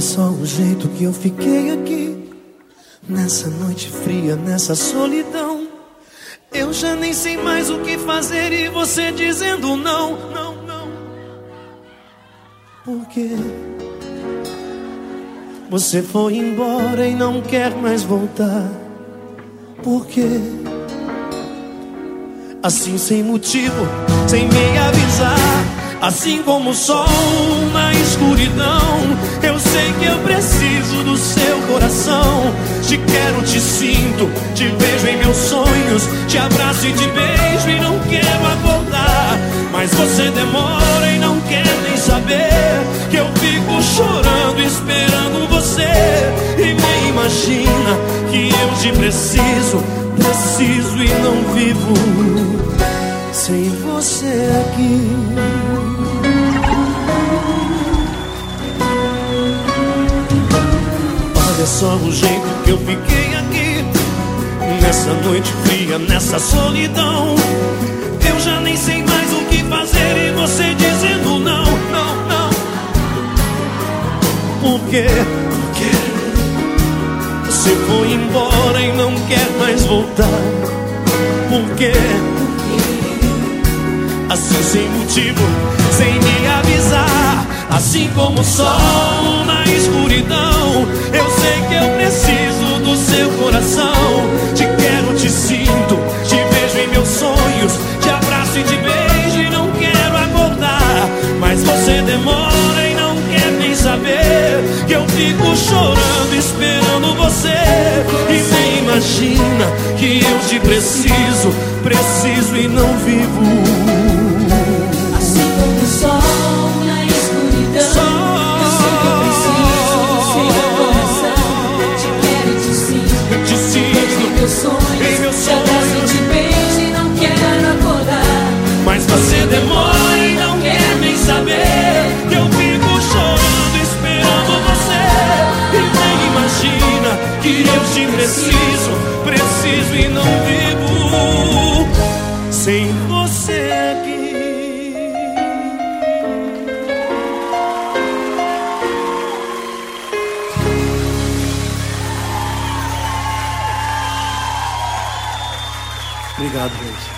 só o jeito que eu fiquei aqui. Nessa noite fria, nessa solidão. Eu já nem sei mais o que fazer e você dizendo não, não, não. Por quê? Você foi embora e não quer mais voltar. Por quê? Assim sem motivo, sem me avisar. Assim como o sol na escuridão, sei que eu preciso do seu coração. Te quero, te sinto, te vejo em meus sonhos, te abraço e te beijo e não quero acordar. Mas você demora e não quer nem saber que eu fico chorando esperando você e nem imagina que eu te preciso, preciso e não vivo sem você aqui. Só o jeito que eu fiquei aqui. Nessa noite fria, nessa solidão. Eu já nem sei mais o que fazer E você dizendo não, não, não. Por quê? Porque Você foi embora e não quer mais voltar. Por quê? Assim sem motivo, sem me avisar. Assim como o sol na escuridão te vejo em meus sonhos Te abraço e te beijo e não quero acordar. Mas você demora e não quer nem saber Que eu fico chorando esperando você. E nem imagina que eu te preciso Preciso e não vivo preciso, preciso e não vivo sem você aqui. Obrigado, gente.